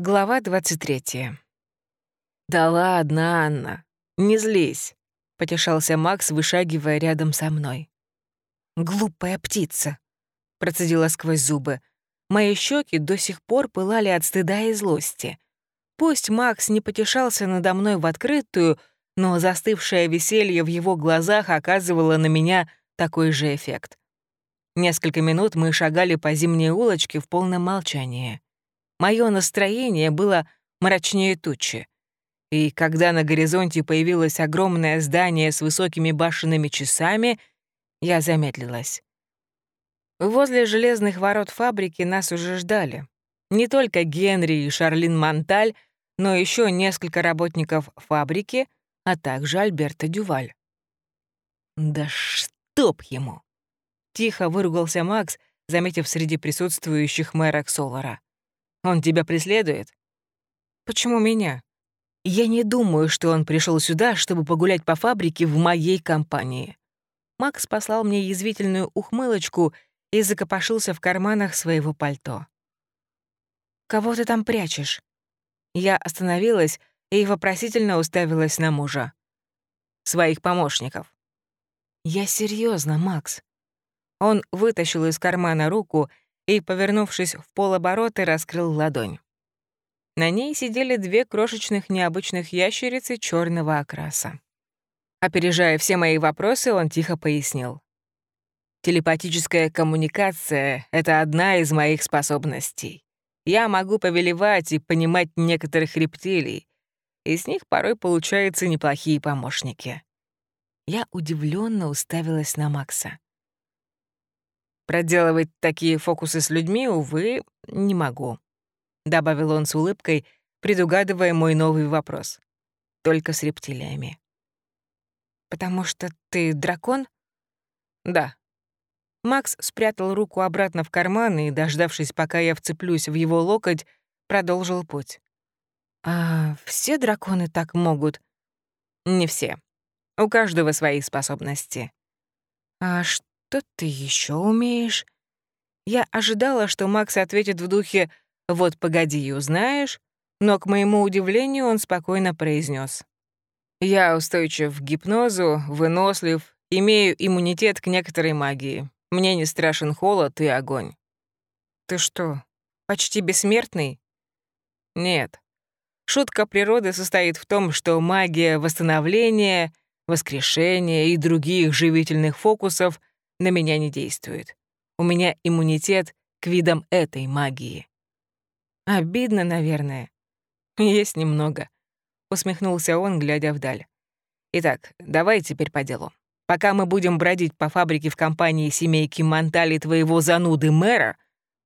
Глава 23. «Да ладно, Анна, не злись», — потешался Макс, вышагивая рядом со мной. «Глупая птица», — процедила сквозь зубы. Мои щеки до сих пор пылали от стыда и злости. Пусть Макс не потешался надо мной в открытую, но застывшее веселье в его глазах оказывало на меня такой же эффект. Несколько минут мы шагали по зимней улочке в полном молчании. Мое настроение было мрачнее тучи. И когда на горизонте появилось огромное здание с высокими башенными часами, я замедлилась. Возле железных ворот фабрики нас уже ждали. Не только Генри и Шарлин Монталь, но еще несколько работников фабрики, а также Альберта Дюваль. «Да чтоб ему!» — тихо выругался Макс, заметив среди присутствующих мэра Солара. Он тебя преследует? Почему меня? Я не думаю, что он пришел сюда, чтобы погулять по фабрике в моей компании. Макс послал мне язвительную ухмылочку и закопошился в карманах своего пальто. «Кого ты там прячешь?» Я остановилась и вопросительно уставилась на мужа. «Своих помощников». «Я серьезно, Макс». Он вытащил из кармана руку и, повернувшись в полоборота, раскрыл ладонь. На ней сидели две крошечных необычных ящерицы черного окраса. Опережая все мои вопросы, он тихо пояснил. «Телепатическая коммуникация — это одна из моих способностей. Я могу повелевать и понимать некоторых рептилий, и с них порой получаются неплохие помощники». Я удивленно уставилась на Макса. Проделывать такие фокусы с людьми, увы, не могу», — добавил он с улыбкой, предугадывая мой новый вопрос. «Только с рептилиями». «Потому что ты дракон?» «Да». Макс спрятал руку обратно в карман и, дождавшись, пока я вцеплюсь в его локоть, продолжил путь. «А все драконы так могут?» «Не все. У каждого свои способности». «А что что ты еще умеешь?» Я ожидала, что Макс ответит в духе «Вот погоди и узнаешь», но, к моему удивлению, он спокойно произнес: «Я устойчив к гипнозу, вынослив, имею иммунитет к некоторой магии. Мне не страшен холод и огонь». «Ты что, почти бессмертный?» «Нет. Шутка природы состоит в том, что магия восстановления, воскрешения и других живительных фокусов на меня не действует. У меня иммунитет к видам этой магии. Обидно, наверное. Есть немного. Усмехнулся он, глядя вдаль. Итак, давай теперь по делу. Пока мы будем бродить по фабрике в компании семейки Монтали твоего зануды мэра,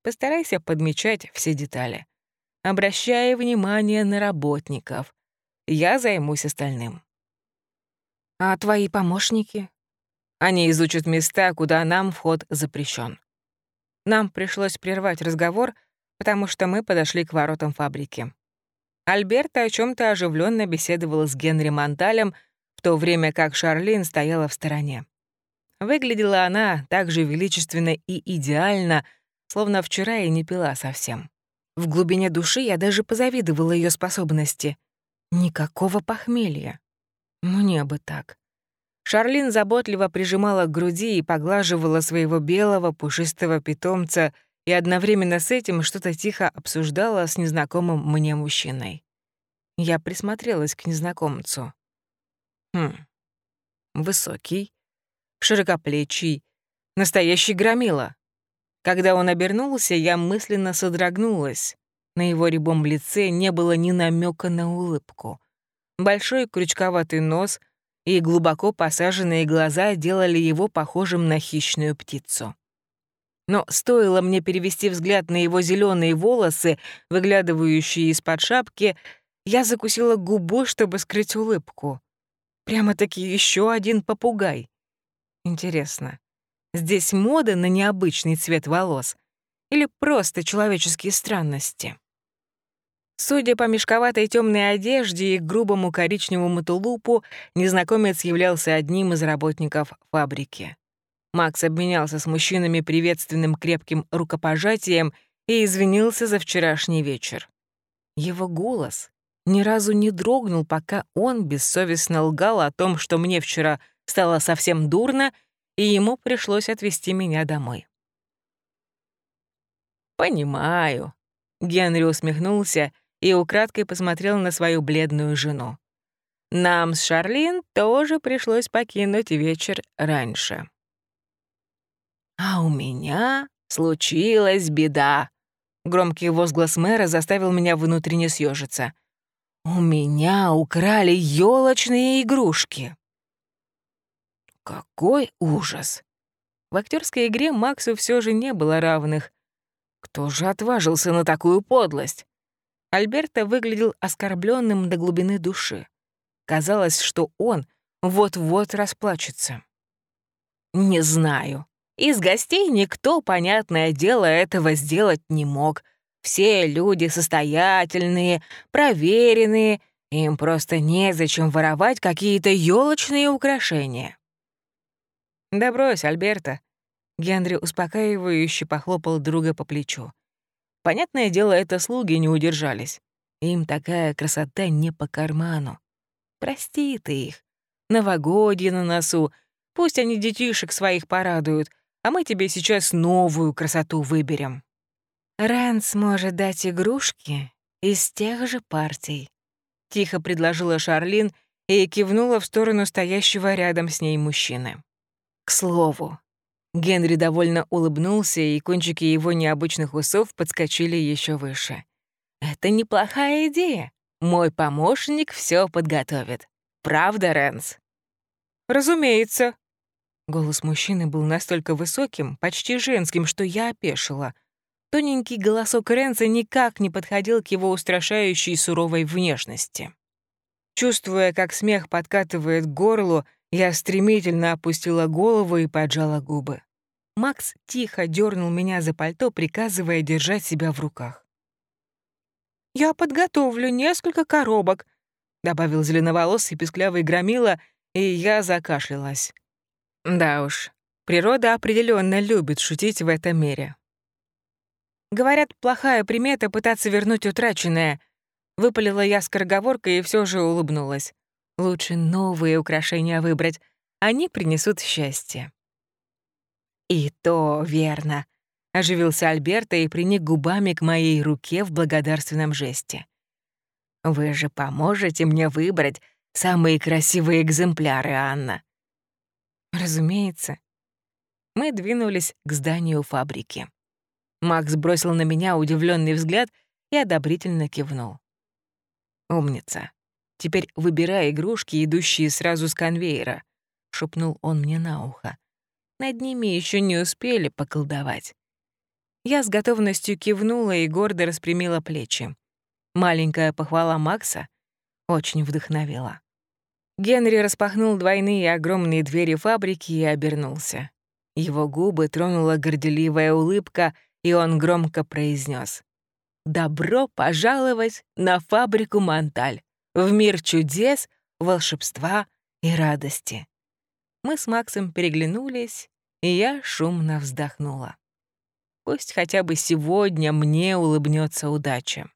постарайся подмечать все детали. Обращая внимание на работников. Я займусь остальным. А твои помощники? Они изучат места, куда нам вход запрещен. Нам пришлось прервать разговор, потому что мы подошли к воротам фабрики. Альберта о чем то оживленно беседовала с Генри Монталем, в то время как Шарлин стояла в стороне. Выглядела она так же величественно и идеально, словно вчера и не пила совсем. В глубине души я даже позавидовала ее способности. Никакого похмелья. Мне бы так. Шарлин заботливо прижимала к груди и поглаживала своего белого пушистого питомца и одновременно с этим что-то тихо обсуждала с незнакомым мне мужчиной. Я присмотрелась к незнакомцу. Хм. Высокий, широкоплечий, настоящий громила. Когда он обернулся, я мысленно содрогнулась. На его рябом лице не было ни намека на улыбку. Большой крючковатый нос — и глубоко посаженные глаза делали его похожим на хищную птицу. Но стоило мне перевести взгляд на его зеленые волосы, выглядывающие из-под шапки, я закусила губу, чтобы скрыть улыбку. Прямо-таки еще один попугай. Интересно, здесь мода на необычный цвет волос или просто человеческие странности? Судя по мешковатой темной одежде и грубому коричневому тулупу, незнакомец являлся одним из работников фабрики. Макс обменялся с мужчинами приветственным крепким рукопожатием и извинился за вчерашний вечер. Его голос ни разу не дрогнул, пока он бессовестно лгал о том, что мне вчера стало совсем дурно, и ему пришлось отвезти меня домой. «Понимаю», — Генри усмехнулся и украдкой посмотрел на свою бледную жену. «Нам с Шарлин тоже пришлось покинуть вечер раньше». «А у меня случилась беда», Громкий возглас мэра заставил меня внутренне съежиться. «У меня украли елочные игрушки!» Какой ужас! В актерской игре Максу все же не было равных. Кто же отважился на такую подлость? Альберто выглядел оскорбленным до глубины души. Казалось, что он вот-вот расплачется. «Не знаю», из гостей никто, понятное дело, этого сделать не мог. Все люди состоятельные, проверенные, им просто незачем воровать какие-то елочные украшения. «Да брось, Альберта», — Генри успокаивающе похлопал друга по плечу. Понятное дело, это слуги не удержались. Им такая красота не по карману. Прости ты их. Новогодье на носу. Пусть они детишек своих порадуют — а мы тебе сейчас новую красоту выберем». «Рэнс может дать игрушки из тех же партий», — тихо предложила Шарлин и кивнула в сторону стоящего рядом с ней мужчины. «К слову». Генри довольно улыбнулся, и кончики его необычных усов подскочили еще выше. «Это неплохая идея. Мой помощник все подготовит. Правда, Рэнс?» «Разумеется», Голос мужчины был настолько высоким, почти женским, что я опешила. Тоненький голосок Ренца никак не подходил к его устрашающей суровой внешности. Чувствуя, как смех подкатывает к горлу, я стремительно опустила голову и поджала губы. Макс тихо дернул меня за пальто, приказывая держать себя в руках. «Я подготовлю несколько коробок», — добавил зеленоволосый песклявый громила, и я закашлялась. Да уж, природа определенно любит шутить в этом мире. Говорят, плохая примета пытаться вернуть утраченное. Выпалила я скороговоркой и все же улыбнулась. Лучше новые украшения выбрать, они принесут счастье. И то верно. Оживился Альберта и приник губами к моей руке в благодарственном жесте. «Вы же поможете мне выбрать самые красивые экземпляры, Анна. Разумеется. Мы двинулись к зданию фабрики. Макс бросил на меня удивленный взгляд и одобрительно кивнул. «Умница. Теперь выбирай игрушки, идущие сразу с конвейера», — шепнул он мне на ухо. «Над ними еще не успели поколдовать». Я с готовностью кивнула и гордо распрямила плечи. Маленькая похвала Макса очень вдохновила. Генри распахнул двойные огромные двери фабрики и обернулся. Его губы тронула горделивая улыбка, и он громко произнес: «Добро пожаловать на фабрику Монталь, в мир чудес, волшебства и радости». Мы с Максом переглянулись, и я шумно вздохнула. Пусть хотя бы сегодня мне улыбнется удача.